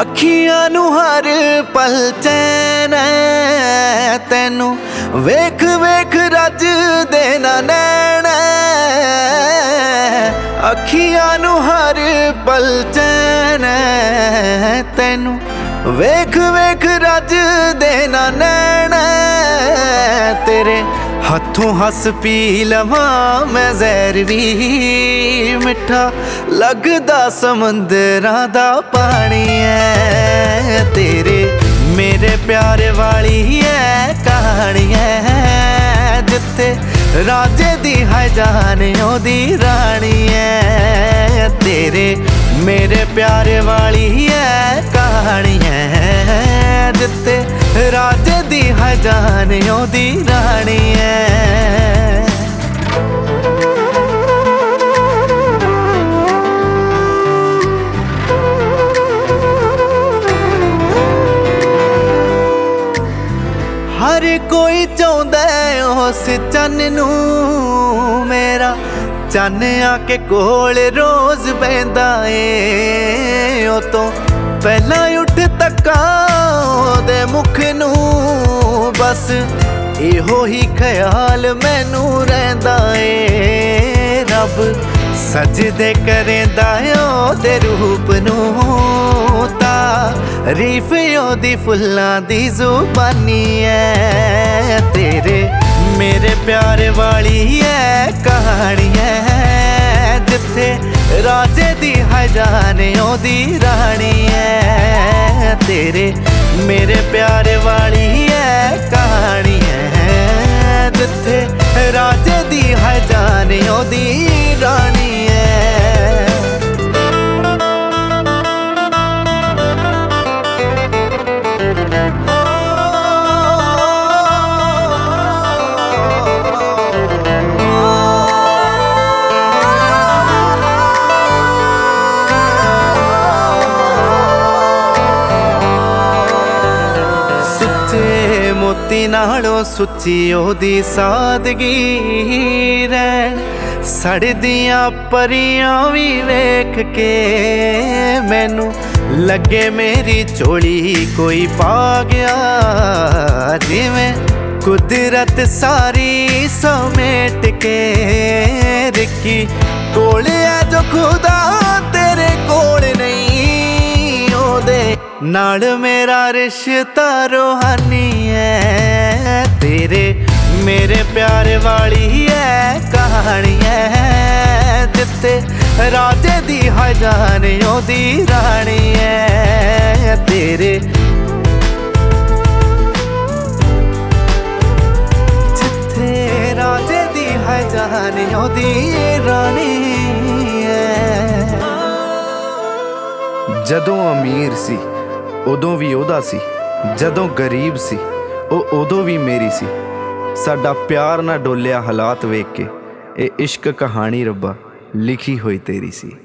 ਅੱਖੀਆਂ ਨੂੰ ਹਰ ਪਲ ਚੈਨ ਤੈਨੂੰ ਵੇਖ ਵੇਖ ਰੱਜ ਦੇ ਨਾ ਨੈਣ ਅੱਖੀਆਂ ਨੂੰ ਹਰ ਪਲ ਚੈਨ ਤੈਨੂੰ ਵੇਖ ਵੇਖ ਰੱਜ ਦੇ ਨਾ ਨੈਣ ਤੇਰੇ ਹੱਥੋਂ ਹੱਸ ਪੀ ਲਵਾਂ ਮੈਂ ਜ਼ਹਿਰ ਵੀ ਮਿੱਠਾ। ਲੱਗਦਾ ਸਮੁੰਦਰਾਂ ਦਾ ਪਾਣੀ ਐ, ਤੇਰੇ ਮੇਰੇ ਪਿਆਰ ਵਾਲੀ ਐ ਕਹਾਣੀ ਐ, ਜਿੱਥੇ ਰਾਜੇ ਦੀ ਹੈ ਜਾਨ ਉਹਦੀ ਰਾਣੀ ਐ। ਤੇਰੇ ਮੇਰੇ ਪਿਆਰ ਵਾਲੀ ਐ ਕਹਾਣੀ ਐ, ਜਿੱਥੇ ਰਾਜੇ ਦੀ ਹੈ ਜਾਨ ਉਹਦੀ ਹਰ ਕੋਈ ਚਾਹੁੰਦਾ ਉਸ ਚੰਨ ਨੂੰ ਮੇਰਾ। ਚੰਨ ਆ ਕੇ ਕੋਲ ਰੋਜ਼ ਬੈੰਦਾ ਏ। ਉਹ ਤੋਂ ਪਹਿਲਾਂ ਉੱਠ ਤੱਕਾਂ ਉਹਦੇ ਮੁਖ ਨੂੰ ਬਸ ਇਹੋ ਹੀ ਖਿਆਲ ਮੈਨੂੰ ਰਹਿੰਦਾ ਏ। ਰੱਬ ਸਜਦੇ ਕਰੇਂਦਾ ਉਹਦੇ ਰੂਪ ਨੂੰ ਤਾਰੀਫ ਉਹਦੀ ਫੁੱਲਾਂ ਦੀ ਜ਼ੁਬਾਨੀ ਐ। ਤੇਰੇ, ਮੇਰੇ ਪਿਆਰ ਵਾਲੀ ਐ ਕਹਾਣੀ ਐ। ਜਿੱਥੇ ਰਾਜੇ ਦੀ ਹੈ ਜਾਨ ਉਹਦੀ ਰਾਣੀ ਐ। ਤੇਰੇ, ਮੇਰੇ ਪਿਆਰ ਵਾਲੀ ਐ ਕਹਾਣੀ ਐ। ਜਿੱਥੇ ਰਾਜੇ ਦੀ ਹੈ ਉਹਦੀ ਰਾਣੀ ਨਾਲੋਂ ਸੁੱਚੀ ਉਹਦੀ ਸਾਦਗੀ ਰਹਿਣ। ਸੜਦੀਆਂ ਪਰੀਆਂ ਵੀ ਵੇਖ ਕੇ ਮੈਨੂੰ ਲੱਗੇ ਮੇਰੀ ਝੋਲੀ ਕੋਈ ਪਾ ਗਿਆ। ਜਿਵੇਂ ਕੁਦਰਤ ਸਾਰੀ ਸਮੇਟ ਕੇ ਰਿੱਕੀ ਕੋਲ ਆ ਜੋ ਖੁਦਾ ਤੇਰੇ ਕੋਲ ਨਹੀਂ। ਉਹਦੇ ਨਾਲ ਮੇਰਾ ਰਿਸ਼ਤਾ ਰੋਹਾਨੀ ਐ। ਤੇਰੇ, ਮੇਰੇ ਪਿਆਰ ਵਾਲੀ ਐ ਕਹਾਣੀ ਐ ਜਿੱਤੇ ਰਾਜੇ ਦੀ ਹੈ ਜਾਨ, ਉਹਦੀ ਰਾਣੀ ਐ ਤੇਰੇ। ਜਿੱਥੇ ਰਾਜੇ ਦੀ ਹੈ ਜਾਨ, ਉਹਦੀ ਰਾਣੀ ਜਦੋਂ ਅਮੀਰ ਸੀ, ਉਦੋਂ ਵੀ ਉਹਦਾ ਸੀ, ਜਦੋਂ ਗਰੀਬ ਸੀ ਉਹ ਉਦੋਂ ਵੀ ਮੇਰੀ ਸੀ। ਸਾਡਾ ਪਿਆਰ ਨਾ ਡੋਲਿਆ ਹਾਲਾਤ ਵੇਖ ਕੇ। ਇਹ ਇਸ਼ਕ ਕਹਾਣੀ ਰੱਬਾ, ਲਿਖੀ ਹੋਈ ਤੇਰੀ ਸੀ।